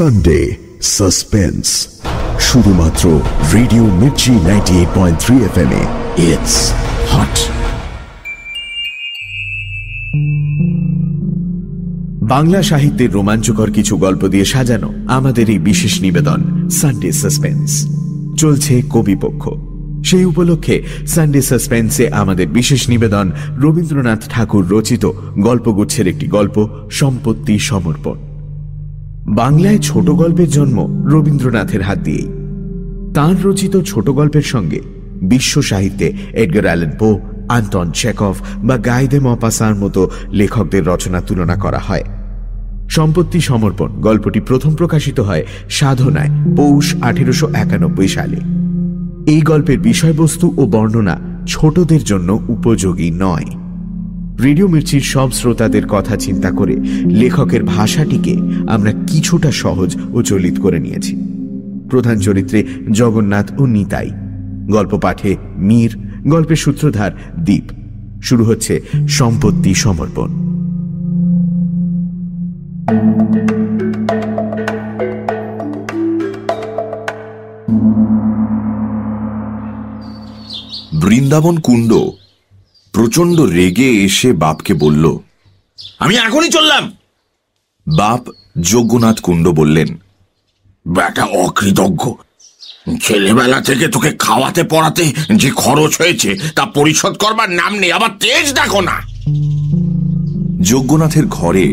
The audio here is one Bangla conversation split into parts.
সানডে সাসপেন্স শুধুমাত্র radio Mirchi ninety eight point three F M it's hot Bangla সাহিত্যের রোমাঞ্চকর কিছু গল্প দিয়ে সাজানো আমাদের এই বিশেষ নিবেদন সানডে সাসপেন্স চলছে কবিপক্ষ সেই উপলক্ষে সানডে সাসপেন্সে আমাদের বিশেষ নিবেদন রবীন্দ্রনাথ ঠাকুর রচিত গল্পগুচ্ছের একটি গল্প, সম্পত্তি সমর্পণ। বাংলায় ছোট গল্পের জন্ম রবীন্দ্রনাথের হাত দিয়েই। তাঁর রচিত ছোট গল্পের সঙ্গে বিশ্ব সাহিত্যে Edgar Allan Poe, Anton Chekhov বা গাইদে মপাসার মতো লেখকদের রচনা তুলনা করা হয়। সম্পত্তি সমর্পণ গল্পটি প্রথম প্রকাশিত হয় সাধনায় পৌষ আঠেরোশো একানব্বই সালে। এই গল্পের বিষয়বস্তু ও বর্ণনা ছোটদের জন্য উপযোগী নয়। রেডিও মির্চির সব শ্রোতাদের কথা চিন্তা করে লেখকের ভাষাটিকে আমরা কিছুটা সহজ ও চলিত করে নিয়েছি। প্রধান চরিত্রে জগন্নাথ ও নিতাই। গল্প পাঠে মীর, গল্পের সূত্রধার দ্বীপ শুরু হচ্ছে সম্পত্তি সমর্পণ। বৃন্দাবন কুণ্ড প্রচণ্ড রেগে এসে বাপকে বলল আমি এখনই চললাম। বাপ যজ্ঞনাথ কুণ্ড বললেন বেটা অকৃতজ্ঞ। ছেলেবেলা থেকে তোকে খাওয়াতে পড়াতে যে খরচ হয়েছে তা পরিশোধ করবার নাম নেই আবার তেজ দেখো না। যজ্ঞনাথের ঘরে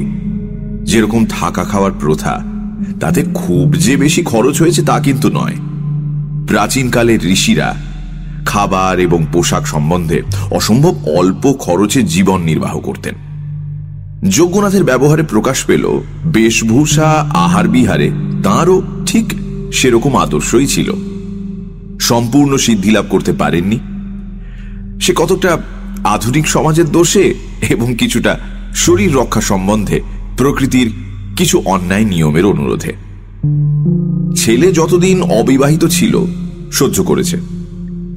যেরকম থাকা খাওয়ার প্রথা তাতে খুব যে বেশি খরচ হয়েছে তা কিন্তু নয়। প্রাচীনকালের ঋষিরা খাবার এবং পোশাক সম্বন্ধে অসম্ভব অল্প খরচে জীবন নির্বাহ করতেন। যজ্ঞনাথের ব্যবহারে প্রকাশ পেল, বেশভূষা আহার বিহারে তাঁরও ঠিক সেরকম আদর্শই ছিল। সম্পূর্ণ সিদ্ধি লাভ করতে পারেননি। সে কতটা আধুনিক সমাজের দোষে এবং কিছুটা শরীর রক্ষা সম্বন্ধে প্রকৃতির কিছু অন্যায় নিয়মের অনুরোধে। ছেলে যতদিন অবিবাহিত ছিল, সহ্য করেছে।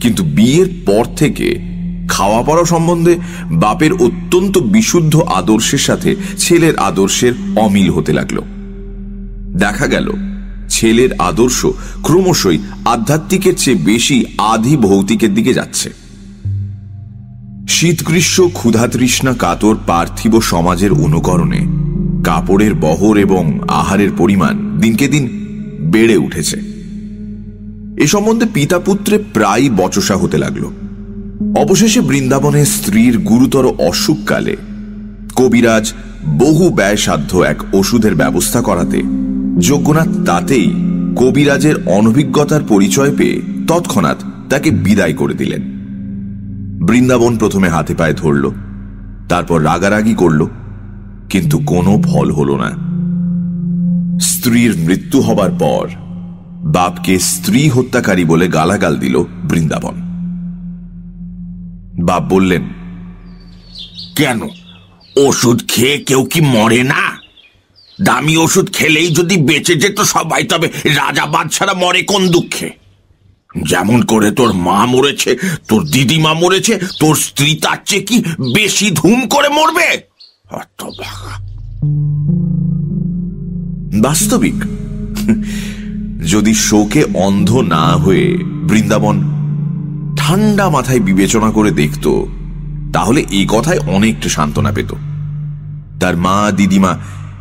কিন্তু বিয়ের পর থেকে খাওয়া পড়া সম্বন্ধে বাপের অত্যন্ত বিশুদ্ধ আদর্শের সাথে ছেলের আদর্শের অমিল হতে লাগল। দেখা গেল, ছেলের আদর্শ ক্রমশই আধ্যাত্মিকের চেয়ে বেশি আধি ভৌতিকের দিকে যাচ্ছে। শীত ক্ষুধাতৃষ্ণা, কাতর, পার্থিব সমাজের অনুকরণে কাপড়ের বহর এবং আহারের পরিমাণ দিনকে দিন বেড়ে উঠেছে। এ সম্বন্ধে পিতা পুত্রে প্রায় বচসা হতে লাগল। অবশেষে বৃন্দাবনের স্ত্রীর গুরুতর অসুখকালে কবিরাজ বহু ব্যয়সাধ্য এক ওষুধের ব্যবস্থা করাতে যজ্ঞনাথ তাতেই কবিরাজের অনভিজ্ঞতার পরিচয় পেয়ে তৎক্ষণাৎ তাকে বিদায় করে দিলেন। বৃন্দাবন প্রথমে হাতে পায়ে ধরল, তারপর রাগারাগি করল, কিন্তু কোনো ফল হল না। স্ত্রীর মৃত্যু হবার পর বাপকে স্ত্রী হত্যাকারী বলে গালাগাল দিল বৃন্দাবন। বাপ বললেন, কেন? ওষুধ খেয়ে কেউ কি মরে না? দামি ওষুধ খেলেই যদি বেঁচে যেত সবাই, তবে রাজা বাদশারা মরে কোন দুঃখে? যেমন করে তোর মা মরেছে, তোর দিদিমা মরেছে, তোর স্ত্রী তার চেয়ে কি বেশি ধুম করে মরবে? বাস্তবিক। যদি শোকে অন্ধ না হয়ে বৃন্দাবন ঠান্ডা মাথায় বিবেচনা করে দেখত, তাহলে এই কথায় অনেকটা সান্ত্বনা পেত। তার মা, দিদিমা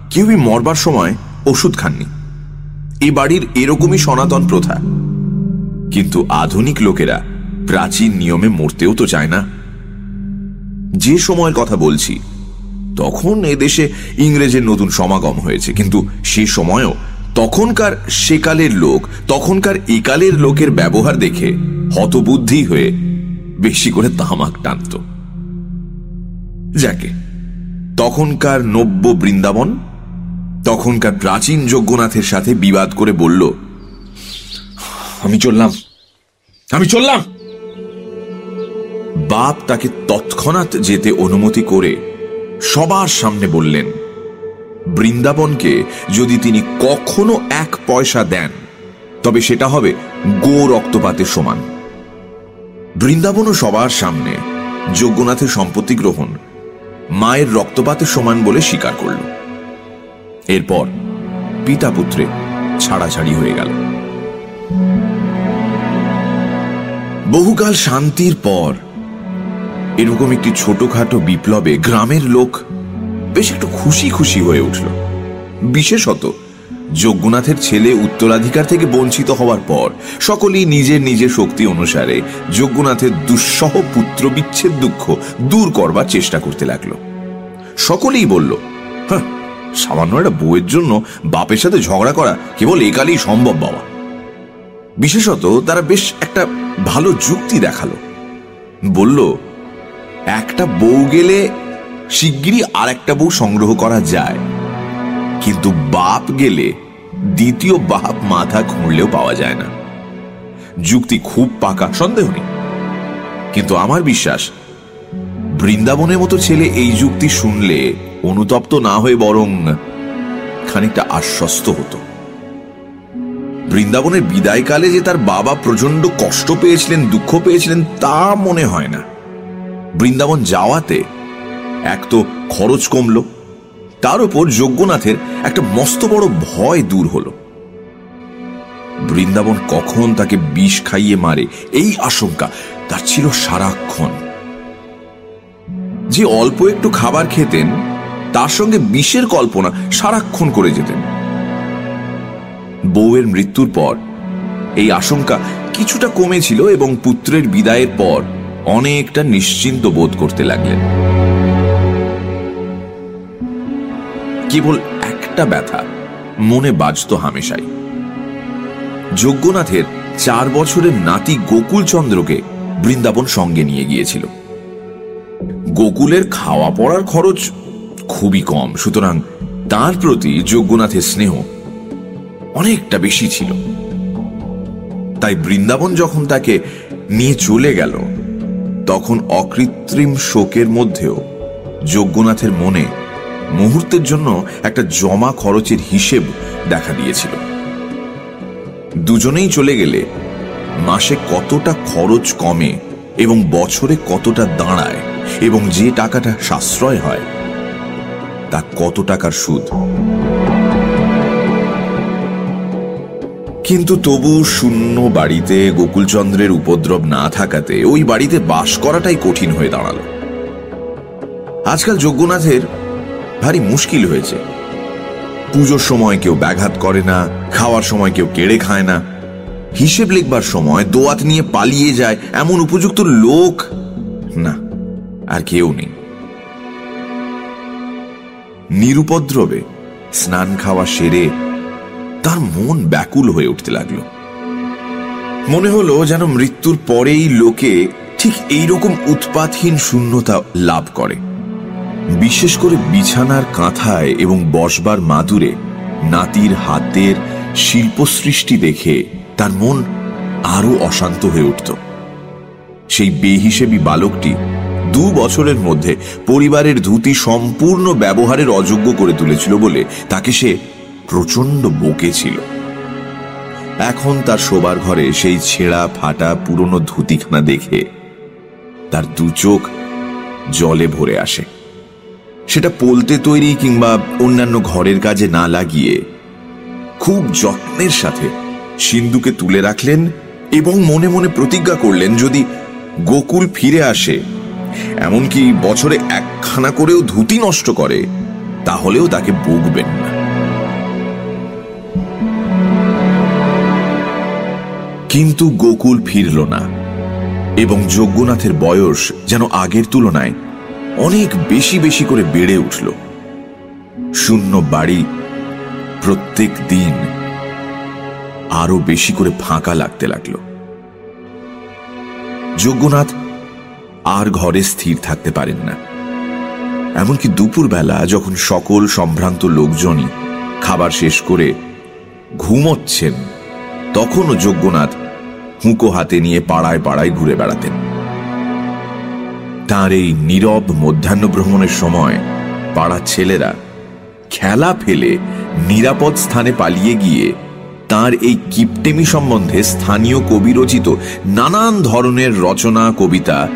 কেউই মরবার সময় ওষুধ খাননি। এ বাড়ির এরকমই সনাতন প্রথা। কিন্তু আধুনিক লোকেরা প্রাচীন নিয়মে মরতেও তো চায় না। যে সময়ের কথা বলছি, তখন এদেশে ইংরেজের নতুন সমাগম হয়েছে, কিন্তু সে সময়ও তখনকার সেকালের লোক, তখনকার একালের লোকের ব্যবহার দেখে হতবুদ্ধি হয়ে বেশি করে তামাক টানত। যাকে, তখনকার নব্য বৃন্দাবন, তখনকার প্রাচীন যজ্ঞনাথের সাথে বিবাদ করে বলল, আমি চললাম আমি চললাম! বাপ তাকে তৎক্ষণাৎ যেতে অনুমতি করে সবার সামনে বললেন বৃন্দাবনকে যদি তিনি কখনো এক পয়সা দেন, তবে সেটা হবে গো রক্তপাতের সমান। বৃন্দাবনও সবার সামনে যজ্ঞনাথের সম্পত্তি গ্রহণ, মায়ের রক্তপাতের সমান বলে স্বীকার করল। এরপর পিতা পুত্রে ছাড়াছাড়ি হয়ে গেল। বহুকাল শান্তির পর, এরকম একটি ছোটখাটো বিপ্লবে গ্রামের লোক বেশ একটু খুশি খুশি হয়ে উঠল। বিশেষত যজ্ঞনাথের ছেলে উত্তরাধিকার থেকে বঞ্চিত হওয়ার পর সকলেই নিজের নিজের শক্তি অনুসারে যজ্ঞনাথের দুঃসহ পুত্র বিচ্ছেদ দুঃখ দূর করবার চেষ্টা করতে লাগল। সকলেই বলল হ্যাঁ সামান্য একটা বউয়ের জন্য বাপের সাথে ঝগড়া করা কেবল একালেই সম্ভব বাবা। বিশেষত তারা বেশ একটা ভালো যুক্তি দেখাল। বলল, একটা বউ গেলে শিগগিরই আর একটা বউ সংগ্রহ করা যায়। কিন্তু বাপ গেলে দ্বিতীয় বাপ মাথা খুঁড়লেও পাওয়া যায় না। যুক্তি খুব পাকা, সন্দেহ নেই। কিন্তু আমার বিশ্বাস, বৃন্দাবনের মতো ছেলে এই যুক্তি শুনলে অনুতপ্ত না হয়ে বরং খানিকটা আশ্বস্ত হতো। বৃন্দাবনের বিদায়কালে যে তার বাবা প্রচণ্ড কষ্ট পেয়েছিলেন, দুঃখ পেয়েছিলেন তা মনে হয় না। বৃন্দাবন যাওয়াতে এক তো খরচ কমল, তার উপর যজ্ঞনাথের একটা মস্ত বড় ভয় দূর হল। বৃন্দাবন কখন তাকে বিষ খাইয়ে মারে, এই আশঙ্কা তার ছিল সারাক্ষণ। যে অল্প একটু খাবার খেতেন, তার সঙ্গে বিষের কল্পনা সারাক্ষণ করে যেতেন। বউয়ের মৃত্যুর পর এই আশঙ্কা কিছুটা কমেছিল এবং পুত্রের বিদায়ের পর অনেকটা নিশ্চিন্ত বোধ করতে লাগলেন। কেবল একটা ব্যথা, মনে বাজত হামেশাই। যজ্ঞনাথের চার বছরের নাতি গোকুল চন্দ্রকে বৃন্দাবন সঙ্গে নিয়ে গিয়েছিল। গোকুলের খাওয়া পড়ার খরচ খুবই কম, সুতরাং তার প্রতি যজ্ঞনাথের স্নেহ অনেকটা বেশি ছিল। তাই বৃন্দাবন যখন তাকে নিয়ে চলে গেল, তখন অকৃত্রিম শোকের মধ্যেও যজ্ঞনাথের মনে মুহূর্তের জন্য একটা জমা খরচের হিসেব দেখা দিয়েছিল। দুজনেই চলে গেলে মাসে কতটা খরচ কমে এবং বছরে কতটা দাঁড়ায় এবং যে টাকাটা সাশ্রয় হয়, তা কত টাকার সুদ? কিন্তু তবু শূন্য বাড়িতে গোকুলচন্দ্রের উপদ্রব না থাকাতে ওই বাড়িতে বাস করাটাই কঠিন হয়ে দাঁড়াল। আজকাল যজ্ঞনাথের ভারী মুশকিল হয়েছে। পুজোর সময় কেউ ব্যাঘাত করে না, খাওয়ার সময় কেউ কেড়ে খায় না। হিসেব লিখবার সময় দোয়াত নিয়ে পালিয়ে যায় এমন উপযুক্ত লোক না, আর কেউ নেই। নিরুপদ্রবে স্নান খাওয়া সেরে তার মন ব্যাকুল হয়ে উঠতে লাগল। মনে হলো যেন মৃত্যুর পরেই লোকে ঠিক এইরকম উৎপাতহীন শূন্যতা লাভ করে। বিশেষ করে বিছানার কাঁথায় এবং বসবার মাদুরে নাতির হাতের শিল্পসৃষ্টি দেখে তার মন আরও অশান্ত হয়ে উঠত। সেই বেহিসেবি বালকটি দু বছরের মধ্যে পরিবারের ধুতি সম্পূর্ণ ব্যবহারের অযোগ্য করে তুলেছিল বলে তাকে সে প্রচণ্ড ছিল এখন তার শোবার ঘরে সেই ছেঁড়া ফাটা পুরনো ধুতিখানা দেখে তার দু চোখ জলে ভরে আসে। সেটা পোলতে তৈরি কিংবা অন্যান্য ঘরের কাজে না লাগিয়ে খুব যত্নের সাথে সিন্ধুকে তুলে রাখলেন এবং মনে মনে প্রতিজ্ঞা করলেন যদি গোকুল ফিরে আসে, এমনকি বছরে একখানা করেও ধুতি নষ্ট করে, তাহলেও তাকে বকবেন না। কিন্তু গোকুল ফিরল না, এবং যজ্ঞনাথের বয়স যেন আগের তুলনায় অনেক বেশি বেশি করে বেড়ে উঠল। শূন্য বাড়ি প্রত্যেক দিন আরও বেশি করে ফাঁকা লাগতে লাগল। যজ্ঞনাথ আর ঘরে স্থির থাকতে পারেন না। এমনকি দুপুরবেলা যখন সকল সম্ভ্রান্ত লোকজনই খাবার শেষ করে ঘুমোচ্ছেন, তখনও যজ্ঞনাথ হুঁকো হাতে নিয়ে পাড়ায় পাড়ায় ঘুরে বেড়াতেন। তার এই নীরব মধ্যাহ্ন ভ্রমণের সময় পাড়ার ছেলেরা খেলা ফেলে নিরাপদ স্থানে পালিয়ে গিয়ে তার এই কিপটেমি সম্বন্ধে স্থানীয় কবি রচিত নানান ধরনের রচনা, কবিতা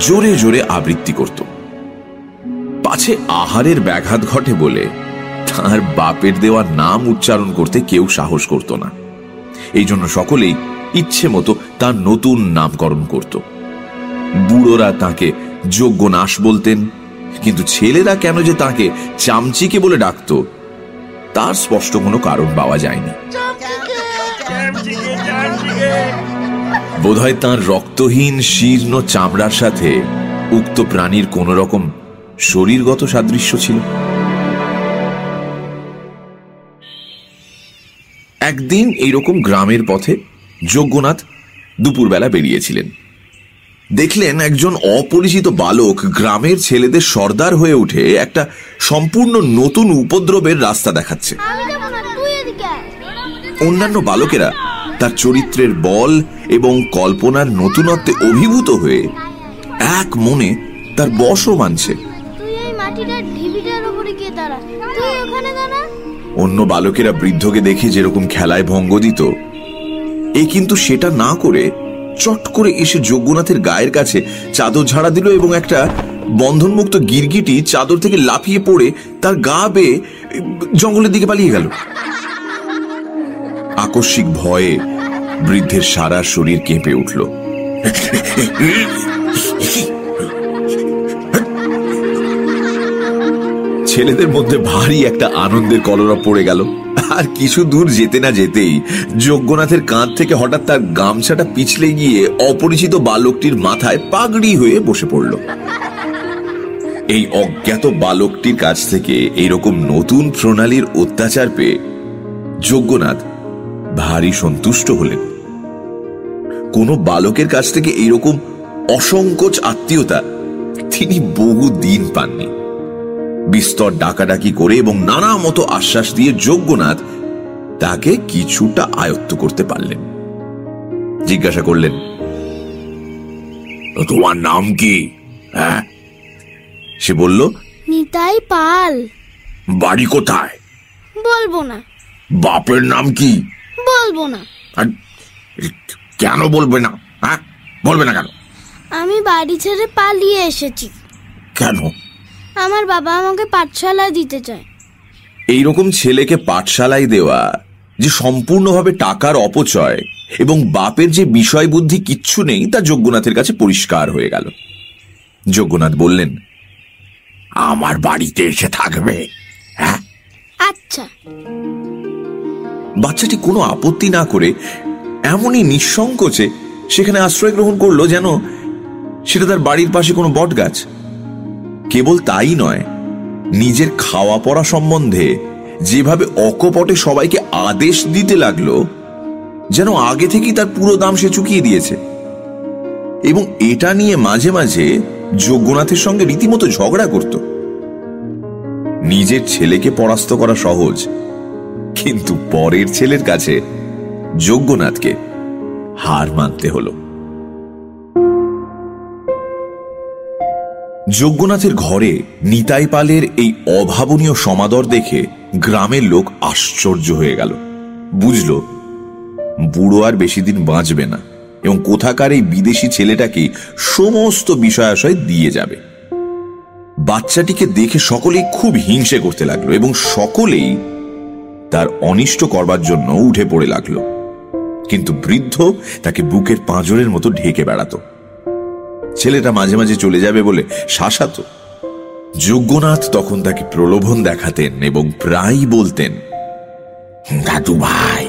জোরে জোরে আবৃত্তি করত। পাছে আহারের ব্যাঘাত ঘটে বলে তার বাপের দেওয়া নাম উচ্চারণ করতে কেউ সাহস করত না। এই জন্য সকলেই ইচ্ছে মতো তার নতুন নামকরণ করত। বুড়োরা তাকে যোগ্য নাশ বলতেন, কিন্তু ছেলেরা কেন যে তাকে চামচিকে বলে ডাকত, তার স্পষ্ট কোনো কারণ পাওয়া যায়নি। বোধহয় তাঁর রক্তহীন, শীর্ণ চামড়ার সাথে উক্ত প্রাণীর কোন রকম শরীরগত সাদৃশ্য ছিল। একদিন এইরকম গ্রামের পথে যজ্ঞনাথ দুপুরবেলা বেরিয়েছিলেন। দেখলেন একজন অপরিচিত বালক গ্রামের ছেলেদের সর্দার হয়ে উঠে একটা সম্পূর্ণ নতুন উপদ্রবের রাস্তা দেখাচ্ছে। অন্যান্য বালকেরা তার চরিত্রের বল এবং কল্পনার নতুনত্বে অভিভূত হয়ে এক মনে তার বশও মানছে। অন্য বালকেরা বৃদ্ধকে দেখে যেরকম খেলায় ভঙ্গ দিত এ কিন্তু সেটা না করে চট করে এসে যজ্ঞনাথের গায়ের কাছে চাদর ঝাড়া দিল এবং একটা বন্ধনমুক্ত গিরগিটি চাদর থেকে লাফিয়ে পড়ে তার গা বেয়ে জঙ্গলের দিকে পালিয়ে গেল। আকস্মিক ভয়ে বৃদ্ধের সারা শরীর কেঁপে উঠল। ছেলেদের মধ্যে ভারী একটা আনন্দের কলরা পড়ে গেল। আর কিছু দূর যেতে না যেতেই যজ্ঞনাথের কাঁধ থেকে হঠাৎ তার গামছাটা পিছলে গিয়ে অপরিচিত বালকটির মাথায় পাগড়ি হয়ে বসে পড়ল। এই অজ্ঞাত বালকটির কাছ থেকে এইরকম নতুন প্রণালীর অত্যাচার পেয়ে যজ্ঞনাথ ভারী সন্তুষ্ট হলেন। কোন বালকের কাছ থেকে এইরকম অসংকোচ আত্মীয়তা তিনি বহু দিন পাননি। বিস্তর ডাকাডাকি করে এবং নানা মতো আশ্বাস দিয়ে যজ্ঞনাথ তাকে কিছুটা আয়ত্ত করতে পারলেন। জিজ্ঞাসা করলেন তোমার নাম কি? হ্যাঁ। সে বলল নিতাই পাল। বাড়ি কোথায়? বলব না। বাপের নাম কি? বলব না। কেন বলবে না? হ্যাঁ বলবে না কেন? আমি বাড়ি ছেড়ে পালিয়ে এসেছি। কেন? আমার বাবা আমাকে পাঠশালায় দিতে চায়। এইরকম ছেলেকে পাঠশালায় দেওয়া যে সম্পূর্ণভাবে টাকার অপচয় এবং বাপের যে বিষয় বুদ্ধি কিচ্ছু নেই তা যজ্ঞনাথের কাছে পরিষ্কার হয়ে গেল। যজ্ঞনাথ বললেন আমার বাড়িতে এসে থাকবে হ্যাঁ? আচ্ছা। বাচ্চাটি কোনো আপত্তি না করে এমনই নিঃসংকোচে সেখানে আশ্রয় গ্রহণ করল যেন সেটা তার বাড়ির পাশে কোনো বট গাছ কেবল তাই নয়, নিজের খাওয়া পড়া সম্বন্ধে যেভাবে অকপটে সবাইকে আদেশ দিতে লাগল, যেন আগে থেকেই তার পুরো দাম সে চুকিয়ে দিয়েছে। এবং এটা নিয়ে মাঝে মাঝে যজ্ঞনাথের সঙ্গে রীতিমতো ঝগড়া করত। নিজের ছেলেকে পরাস্ত করা সহজ, কিন্তু পরের ছেলের কাছে যজ্ঞনাথকে হার মানতে হলো। যজ্ঞনাথের ঘরে নিতাই পালের এই অভাবনীয় সমাদর দেখে গ্রামের লোক আশ্চর্য হয়ে গেল। বুঝল, বুড়ো আর বেশি দিন বাঁচবে না এবং কোথাকার এই বিদেশি ছেলেটাকে সমস্ত বিষয়াশয় দিয়ে যাবে। বাচ্চাটিকে দেখে সকলেই খুব হিংসে করতে লাগল এবং সকলেই তার অনিষ্ট করবার জন্য উঠে পড়ে লাগল। কিন্তু বৃদ্ধ তাকে বুকের পাঁজরের মতো ঢেকে বেড়াতো। ছেলেটা মাঝে মাঝে চলে যাবে বলে শাসাত যজ্ঞনাথ তখন তাকে প্রলোভন দেখাতেন এবং প্রায় বলতেন, দাদু ভাই,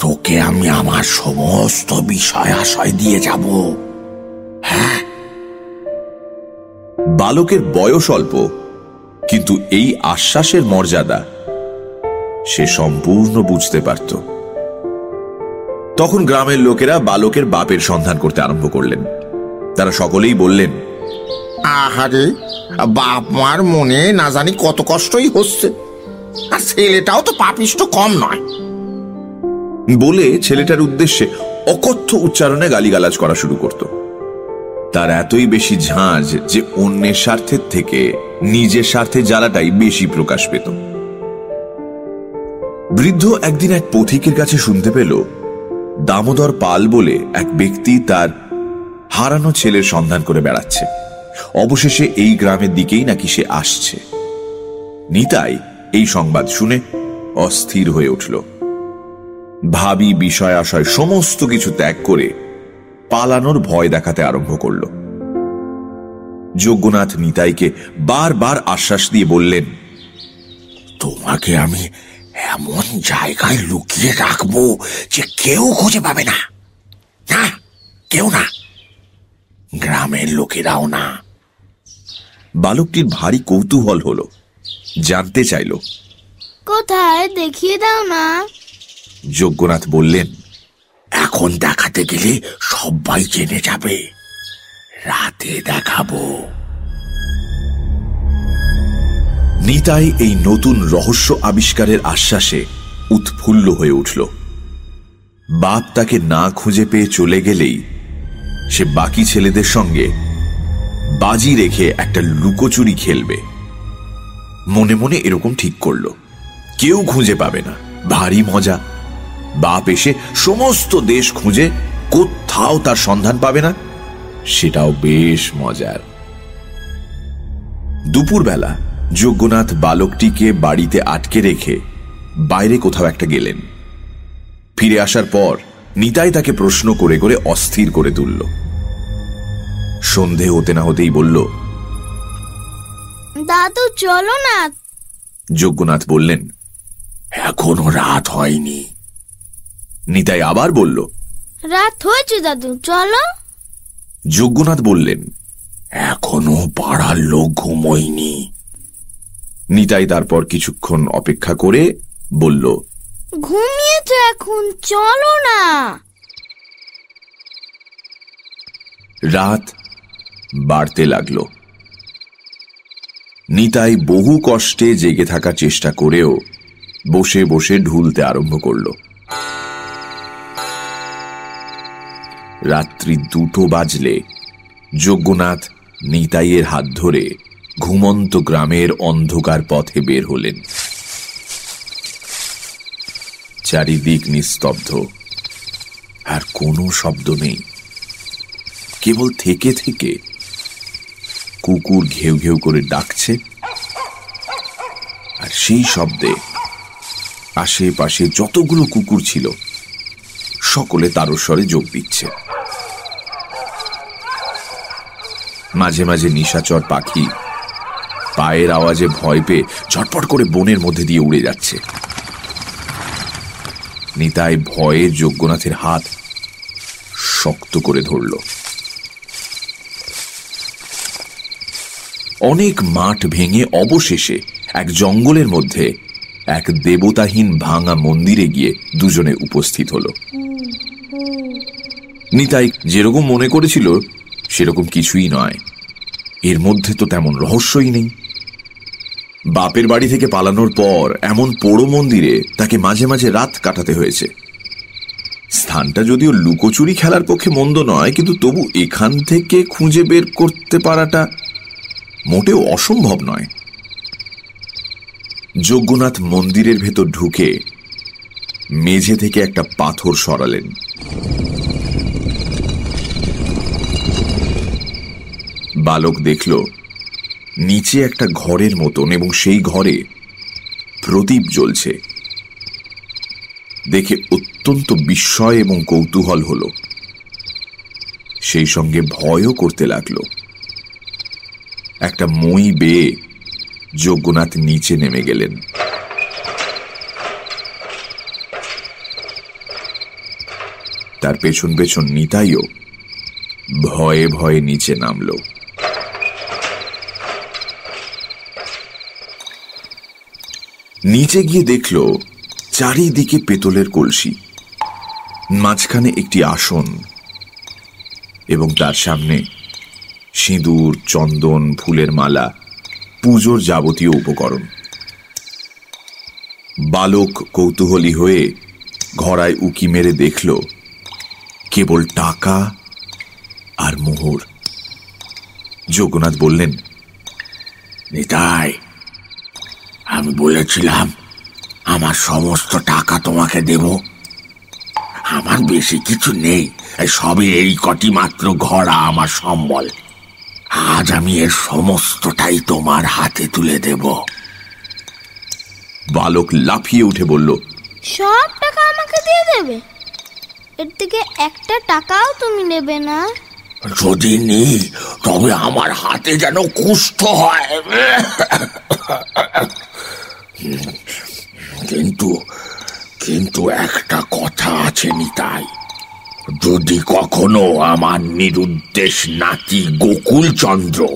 তোকে আমি আমার সমস্ত বিষয় আশয় দিয়ে যাব। হ্যাঁ? বালকের বয়স অল্প, কিন্তু এই আশ্বাসের মর্যাদা সে সম্পূর্ণ বুঝতে পারত। তখন গ্রামের লোকেরা বালকের বাপের সন্ধান করতে আরম্ভ করলেন। তারা সকলেই বললেন আহারে বাপ মার মনে না জানি কত কষ্টই হচ্ছে। আর ছেলেটাও তো পাপিষ্ট কম নয়। বলে ছেলেটার উদ্দেশ্যে অকথ্য উচ্চারণে গালিগালাজ করা শুরু করত। তার এতই বেশি ঝাঁজ যে অন্যের স্বার্থের থেকে নিজের স্বার্থে জ্বালাটাই বেশি প্রকাশ পেত। বৃদ্ধ একদিন এক পথিকের কাছে শুনতে পেল দামোদর পাল বলে এক ব্যক্তি তার হারানো ছেলের সন্ধান করে বেড়াচ্ছে। অবশেষে এই গ্রামের দিকেই নাকি সে আসছে। নিতাই এই সংবাদ শুনে অস্থির হয়ে উঠল। ভাবি বিষয় আশয় সমস্ত কিছু ত্যাগ করে পালানোর ভয় দেখাতে আরম্ভ করল। যজ্ঞনাথ নিতাইকে বারবার আশ্বাস দিয়ে বললেন, তোমাকে আমি এমন জায়গায় লুকিয়ে রাখব যে কেউ খুঁজে পাবে না। না, কেউ না। গ্রামের লোকেরাও না। বালকটির ভারী কৌতূহল হল জানতে চাইল। কোথায়? দেখিয়ে দাও না। যজ্ঞনাথ বললেন এখন দেখাতে গেলে সবাই জেনে যাবে। রাতে দেখাবো। নিতাই এই নতুন রহস্য আবিষ্কারের আশ্বাসে উৎফুল্ল হয়ে উঠল। বাপ তাকে না খুঁজে পেয়ে চলে গেলেই সে বাকি ছেলেদের সঙ্গে বাজি রেখে একটা লুকোচুরি খেলবে। মনে মনে এরকম ঠিক করল। কেউ খুঁজে পাবে না। ভারী মজা। বাপ এসে সমস্ত দেশ খুঁজে কোথাও তার সন্ধান পাবে না। সেটাও বেশ মজার। দুপুরবেলা যজ্ঞনাথ বালকটিকে বাড়িতে আটকে রেখে বাইরে কোথাও একটা গেলেন। ফিরে আসার পর নিতাই তাকে প্রশ্ন করে করে অস্থির করে তুলল। সন্ধে হতে না হতেই বলল দাদু চলো না। যজ্ঞনাথ বললেন এখনও রাত হয়নি। নিতাই আবার বলল রাত হয়েছে দাদু চলো। যজ্ঞনাথ বললেন এখনও পাড়ার লোক ঘুমোয়নি। নিতাই তারপর কিছুক্ষণ অপেক্ষা করে বলল ঘুমিয়েছো এখন চলো না। রাত বাড়তে লাগল। নিতাই বহু কষ্টে জেগে থাকার চেষ্টা করেও বসে বসে ঢুলতে আরম্ভ করল। রাত্রি দুটো বাজলে যজ্ঞনাথ নিতাইয়ের হাত ধরে ঘুমন্ত গ্রামের অন্ধকার পথে বের হলেন। চারিদিক নিস্তব্ধ। আর কোনো শব্দ নেই। কেবল থেকে থেকে কুকুর ঘেউ ঘেউ করে ডাকছে। আর সেই শব্দে আশেপাশে যতগুলো কুকুর ছিল, সকলে তারস্বরে যোগ দিচ্ছে। মাঝে মাঝে নিশাচর পাখি পায়ের আওয়াজে ভয় পেয়ে ঝটপট করে বনের মধ্যে দিয়ে উড়ে যাচ্ছে। নিতাই ভয়ে যজ্ঞনাথের হাত শক্ত করে ধরল। অনেক মাঠ ভেঙে অবশেষে এক জঙ্গলের মধ্যে এক দেবতাহীন ভাঙা মন্দিরে গিয়ে দুজনে উপস্থিত হল। নিতাই যেরকম মনে করেছিল, সেরকম কিছুই নয়। এর মধ্যে তো তেমন রহস্যই নেই। বাপের বাড়ি থেকে পালানোর পর এমন পোড়ো মন্দিরে তাকে মাঝে মাঝে রাত কাটাতে হয়েছে। স্থানটা যদিও লুকোচুরি খেলার পক্ষে মন্দ নয়, কিন্তু তবু এখান থেকে খুঁজে বের করতে পারাটা মোটেও অসম্ভব নয়। যজ্ঞনাথ মন্দিরের ভেতর ঢুকে মেঝে থেকে একটা পাথর সরালেন। বালক দেখল নিচে একটা ঘরের মতন এবং সেই ঘরে প্রদীপ জ্বলছে। দেখে অত্যন্ত বিস্ময় এবং কৌতূহল হল। সেই সঙ্গে ভয়ও করতে লাগল। একটা মই বেয়ে যজ্ঞনাথ নিচে নেমে গেলেন। তার পেছন পেছন নিতাইও ভয়ে ভয়ে নিচে নামল। নিচে গিয়ে দেখল চারিদিকে পেতলের কলসি, মাঝখানে একটি আসন এবং তার সামনে সিঁদুর, চন্দন, ফুলের মালা, পুজোর যাবতীয় উপকরণ। বালক কৌতূহলী হয়ে ঘড়ায় উকি মেরে দেখল, কেবল টাকা আর মোহর। যোগনাথ বললেন, নিতাই আমি বলেছিলাম আমার সমস্ত টাকা তোমাকে দেব। আমার বেশি কিছু নেই সবে এই কটি মাত্র ঘোড়া আমার সম্বল। আজ আমি এর সমস্তটাই তোমার হাতে তুলে দেব। বালক লাফিয়ে উঠে বলল সব টাকা আমাকে দিয়ে দেবে? এর থেকে একটা টাকাও তুমি নেবে না? যদি নি তবে আমার হাতে যেন কুষ্ঠ হয়। কিন্তু কিন্তু একটা কথা আছে নিতাই। যদি কখনো আমার নিরুদ্দেশ নাতি গোকুল চন্দ্র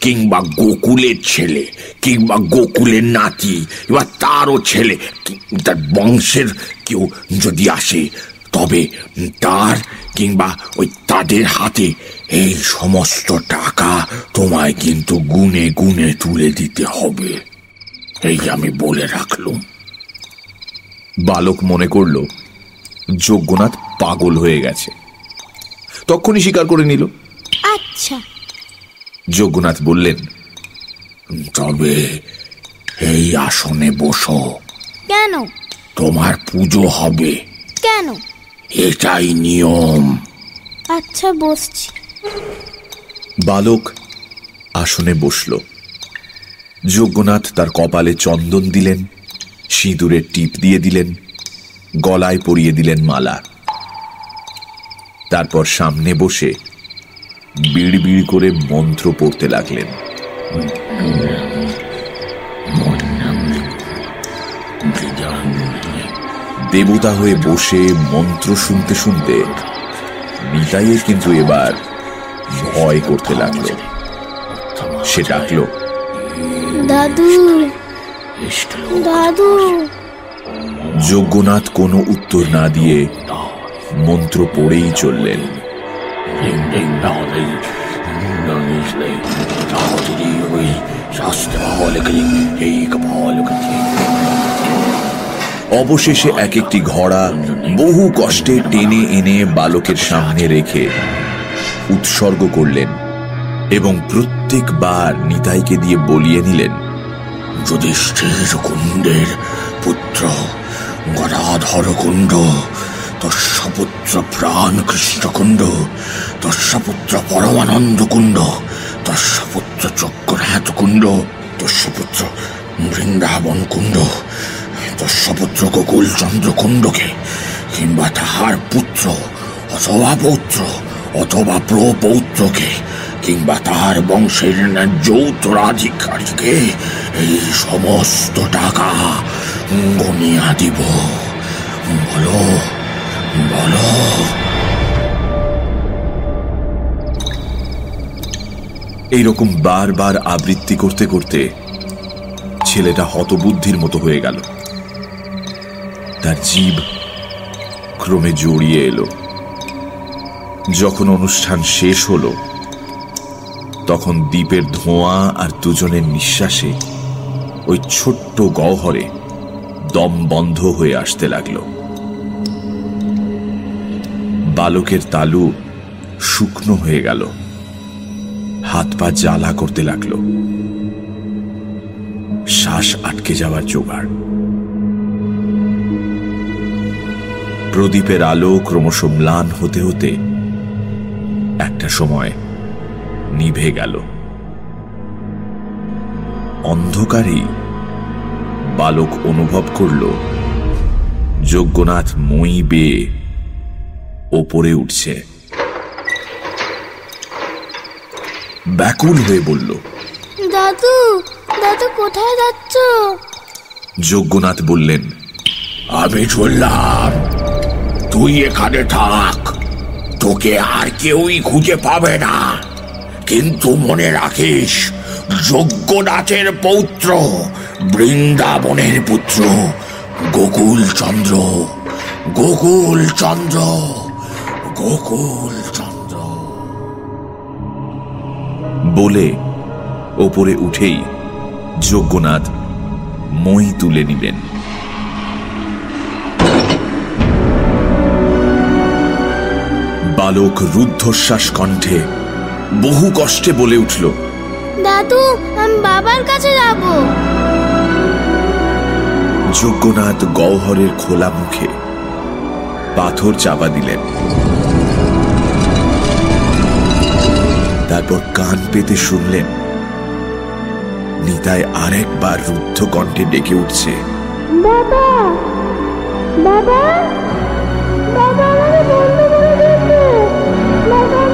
কিংবা গোকুলের ছেলে কিংবা গোকুলের নাতি এবার তারও ছেলে তার বংশের কেউ যদি আসে, তবে তার কিংবা ওই তাদের হাতে এই সমস্ত টাকা তোমায় কিন্তু গুনে গুনে তুলে দিতে হবে। এই আমি বলে রাখলুম। বালক মনে করল যজ্ঞনাথ পাগল হয়ে গেছে। তখনই স্বীকার করে নিল। আচ্ছা। যজ্ঞনাথ বললেন তবে এই আসনে বসো। কেন? তোমার পুজো হবে। কেন? এটাই নিয়ম। আচ্ছা বসছি। বালক আসনে বসল। যজ্ঞনাথ তার কপালে চন্দন দিলেন, সিঁদুরের টিপ দিয়ে দিলেন, গলায় পরিয়ে দিলেন মালা। তারপর সামনে বসে বিড় বিড় করে মন্ত্র পড়তে লাগলেন। দেবতা হয়ে বসে মন্ত্র শুনতে শুনতে নিতাইয়ের কিন্তু এবার ভয় করতে লাগল। সে ডাকলো দাদু। দাদু। যজ্ঞনাথ কোনো উত্তর না দিয়ে মন্ত্র পড়েই চললেন। অবশেষে এক একটি ঘোড়া বহু কষ্টে টেনে এনে বালকের সামনে রেখে উৎসর্গ করলেন। এবং প্রত্যেকবার নিতাইকে দিয়ে বলিয়ে নিলেন যুধিষ্ঠির কুণ্ডের পুত্র, গদাধর কুণ্ড দস্যপুত্র প্রাণ কৃষ্ণকুণ্ড দস্যপুত্র পরমানন্দ কুণ্ড দস্যপুত্র চক্রনাথ কুণ্ড দস্যপুত্র বৃন্দাবন কুণ্ড দস্যপুত্র গোকুল চন্দ্র কুণ্ডকে, কিংবা তাহার পুত্র অথবা পৌত্র অথবা প্রপৌত্রকে কিংবা তার বংশের ন্যায্য উত্তরাধিকারীকে এই সমস্ত টাকা গনিয়া দিব। বলো বলো। এইরকম বারবার আবৃত্তি করতে করতে ছেলেটা হতবুদ্ধির মতো হয়ে গেল। তার জীব ক্রমে জড়িয়ে এলো। যখন অনুষ্ঠান শেষ হলো তখন দ্বীপের ধোঁয়া আর দুজনের নিঃশ্বাসে ওই ছোট্ট গহ্বরে দম বন্ধ হয়ে আসতে লাগল। বালকের তালু শুকনো হয়ে গেল। হাত পা জ্বালা করতে লাগল। শ্বাস আটকে যাওয়ার জোগাড়। প্রদীপের আলো ক্রমশ ম্লান হতে হতে একটা সময় নিভে গেল। অন্ধকারেই বালক অনুভব করল যজ্ঞনাথ মই বেয়ে ওপরে উঠছে। ব্যাকুল হয়ে বলল দাদু দাদু কোথায় যাচ্ছ? যজ্ঞনাথ বললেন আমি চললাম তুই এখানে থাক তোকে আর কেউই খুঁজে পাবে না। কিন্তু মনে রাখিস, যজ্ঞনাথের পৌত্র, বৃন্দাবনের পুত্র, গোকুল চন্দ্র গোকুল চন্দ্র গোকুল চন্দ্র। বলে ওপরে উঠেই যজ্ঞনাথ মই তুলে নিলেন। বালক রুদ্ধশ্বাস কণ্ঠে বহু কষ্টে বলে উঠল দাদু আমি বাবার কাছে যাব। যজ্ঞনাথ গহ্বরের খোলা মুখে পাথর চাপা দিলেন। তারপর কান পেতে শুনলেন নিতাই আরেকবার রুদ্ধ কণ্ঠে ডেকে উঠছে বাবা বাবা বাবা বন্ধ করে বাবা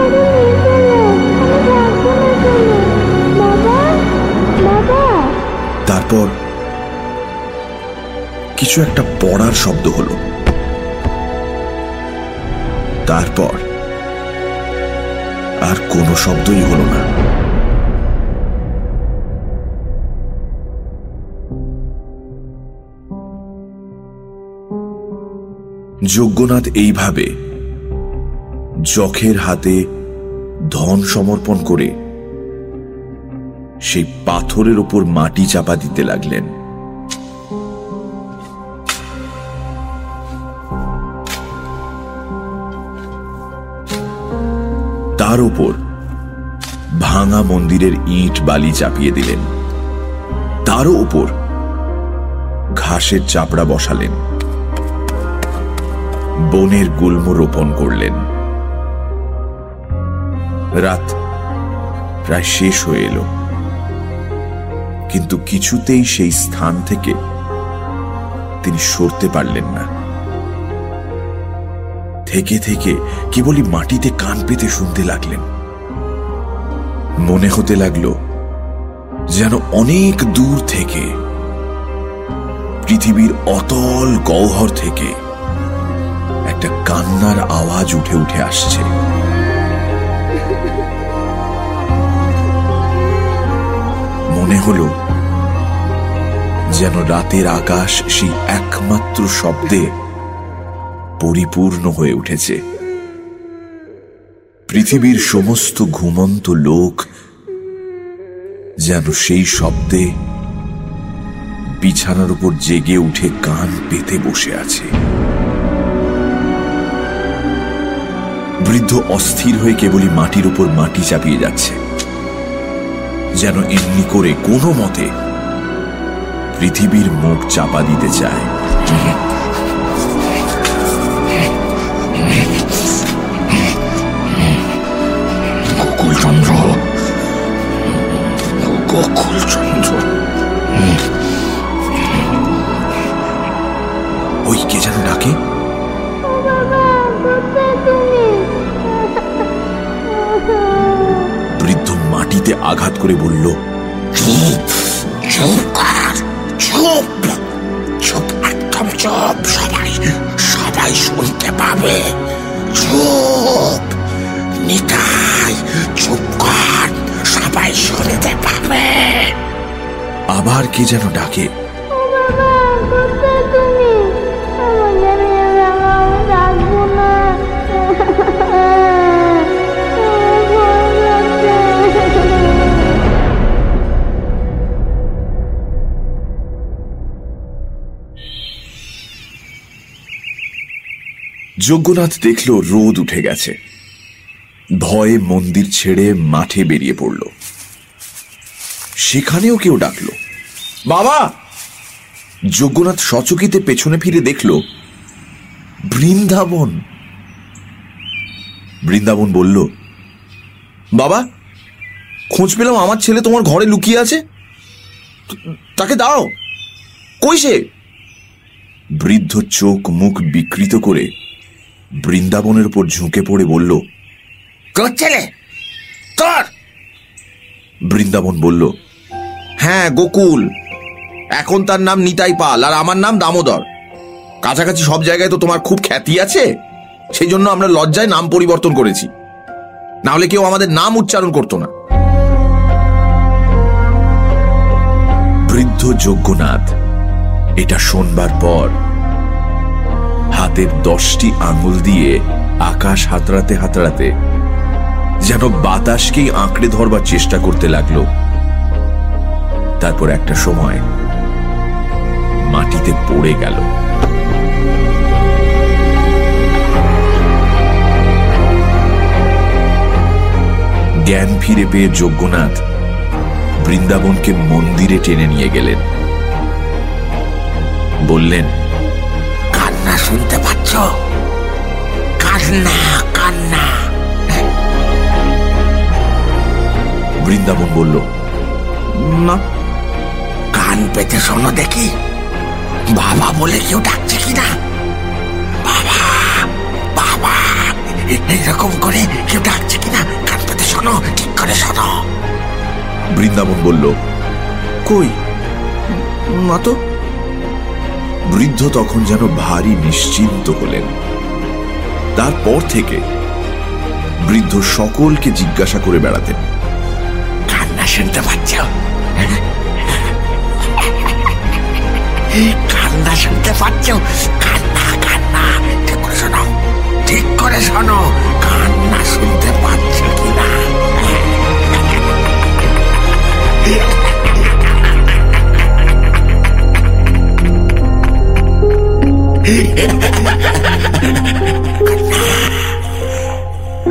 কিছু একটা পড়ার শব্দ হলো। তারপর আর কোনো শব্দই হলো না। যজ্ঞনাথ এইভাবে যখের হাতে ধন সমর্পণ করে সেই পাথরের ওপর মাটি চাপা দিতে লাগলেন। তার উপর ভাঙা মন্দিরের ইট বালি চাপিয়ে দিলেন। তারও উপর ঘাসের চাপড়া বসালেন। বনের গুল্ম রোপণ করলেন। রাত প্রায় শেষ হয়ে এলো। কিন্তু কিছুতেই সেই স্থান থেকে তিনি সরতে পারলেন না। থেকে থেকে কেবলই মাটিতে কান পেতে শুনতে লাগলেন। মনে হতে লাগল যেন অনেক দূর থেকে, পৃথিবীর অতল গহ্বর থেকে একটা কান্নার আওয়াজ উঠে উঠে আসছে। মনে হলো যেন রাতের আকাশ সেই একমাত্র শব্দে পরিপূর্ণ হয়ে উঠেছে। পৃথিবীর সমস্ত ঘুমন্ত লোক যেন সেই শব্দে বিছানার উপর জেগে উঠে কান পেতে বসে আছে। বৃদ্ধ অস্থির হয়ে কেবলই মাটির উপর মাটি চাপিয়ে যাচ্ছে। যেন এমনি করে কোনো মতে পৃথিবীর মুখ চাপা দিতে চায়। গোকুলচন্দ্র গোকুলচন্দ্র ওই কে যেন ডাকে বৃদ্ধ মাটিতে আঘাত করে বলল চুপ চুপ কর চুপ চুপ একদম চুপ সবাই সবাই শুনতে পাবে। চুপ নিতাই চুপ কর, সবাই শুনতে পাবে। আবার কে যেন ডাকে। যজ্ঞনাথ দেখল রোদ উঠে গেছে। ভয়ে মন্দির ছেড়ে মাঠে বেরিয়ে পড়ল। সেখানেও কেউ ডাকল। বাবা! যজ্ঞনাথ সচকিতে পেছনে ফিরে দেখল, বৃন্দাবন। বৃন্দাবন বলল, বাবা, খোঁজ পেলাম আমার ছেলে তোমার ঘরে লুকিয়ে আছে। তাকে দাও। কই সে? বৃদ্ধ চোখ মুখ বিকৃত করে বৃন্দাবনের উপর ঝুঁকে পড়ে বলল তোর ছেলে তোর। বৃন্দাবন বলল হ্যাঁ গোকুল। এখন তার নাম নিতাই পাল আর আমার নাম দামোদর। কাছাকাছি সব জায়গায় তো তোমার খুব খ্যাতি আছে। সেই জন্য আমরা লজ্জায় নাম পরিবর্তন করেছি। না হলে কেউ আমাদের নাম উচ্চারণ করতো না। বৃদ্ধ যজ্ঞনাথ, এটা শোনবার পর হাতের দশটি আঙুল দিয়ে আকাশ হাতড়াতে হাতড়াতে যেন বাতাসকেই আঁকড়ে ধরবার চেষ্টা করতে লাগল। তারপর একটা সময় মাটিতে পড়ে গেল। জ্ঞান ফিরে পেয়ে যজ্ঞনাথ বৃন্দাবনকে মন্দিরে টেনে নিয়ে গেলেন। বললেন, কান্না শুনতে পাচ্ছ? কান্না কান্না বৃন্দাবন বলল না। কান পেতে শোনো দেখি। বাবা বলে কেউ ডাকছে কিনা? বাবা বাবা এরকম করে কেউ ডাকছে কিনা? কান পেতে শোনো ঠিক করে শোনো। বৃন্দাবন বলল কই? না তো। বৃদ্ধ তখন যেন ভারী নিশ্চিন্ত হলেন। তারপর থেকে বৃদ্ধ সকলকে জিজ্ঞাসা করে বেড়াতেন। কান্না শুনতে পাচ্ছ? কান্না শুনতে পাচ্ছ? কান্না কান্না। ঠিক করে শোনো। ঠিক করে শোনো। কান্না শুনতে পাচ্ছ কিনা?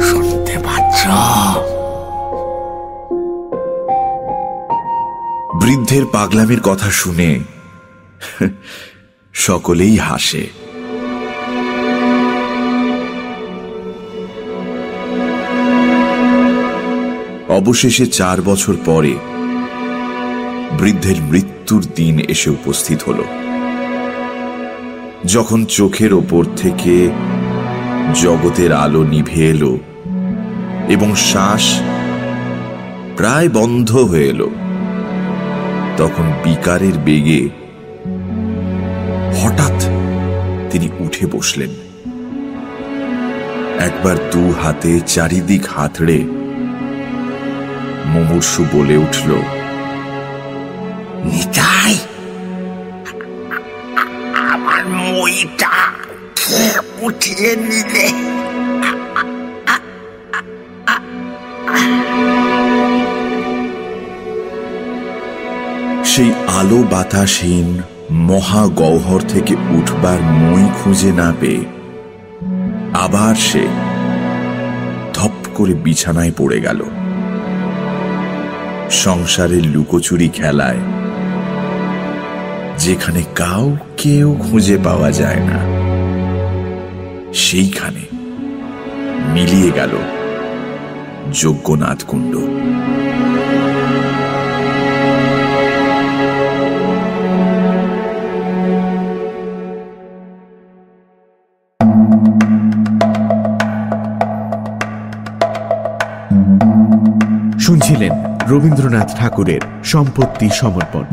শুনতে পাচ্ছ? বৃদ্ধের পাগলামির কথা শুনে সকলেই হাসে। অবশেষে চার বছর পরে বৃদ্ধের মৃত্যুর দিন এসে উপস্থিত হল। যখন চোখের ওপর থেকে জগতের আলো নিভে এলো এবং শ্বাস প্রায় বন্ধ হয়ে এলো। তখন বিকারের বেগে হঠাৎ তিনি উঠে বসলেন। একবার দু হাতে চারিদিক হাতড়ে মুমূর্ষু বলে উঠল, নিতাই, আমার মইটা উঠিয়ে নিলে? আলো বাতাসহীন মহা থেকে উঠবার মই খুঁজে না পেয়ে আবার সে ধপ করে বিছানায় পড়ে গেল। সংসারের লুকোচুরি খেলায় যেখানে কাউকেও খুঁজে পাওয়া যায় না, সেইখানে মিলিয়ে গেল যজ্ঞনাথ কুণ্ড রবীন্দ্রনাথ ঠাকুরের সম্পত্তি সমর্পণ।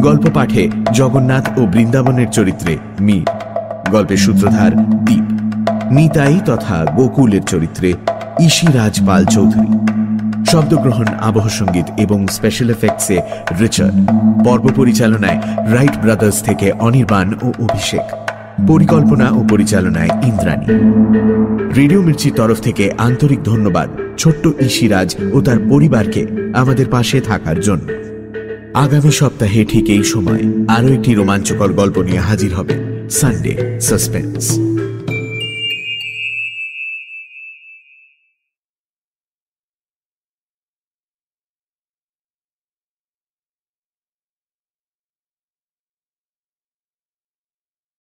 গল্প পাঠে জগন্নাথ ও বৃন্দাবনের চরিত্রে মি গল্পের সূত্রধার দীপ। নিতাই তথা গোকুলের চরিত্রে ইশিরাজ পাল চৌধুরী। শব্দগ্রহণ আবহ সংগীত এবং স্পেশাল এফেক্টসে রিচার্ড। পর্ব পরিচালনায় রাইট ব্রাদার্স থেকে অনির্বাণ ও অভিষেক। পরিকল্পনা ও পরিচালনায় ইন্দ্রাণী। রেডিও মির্চির তরফ থেকে আন্তরিক ধন্যবাদ। ছোট্ট ইশিরাজ ও তার পরিবারকে আমাদের পাশে থাকার জন্য। আগামী সপ্তাহে ঠিক এই সময় আরও একটি রোমাঞ্চকর গল্প নিয়ে হাজির হবে সানডে সাসপেন্স।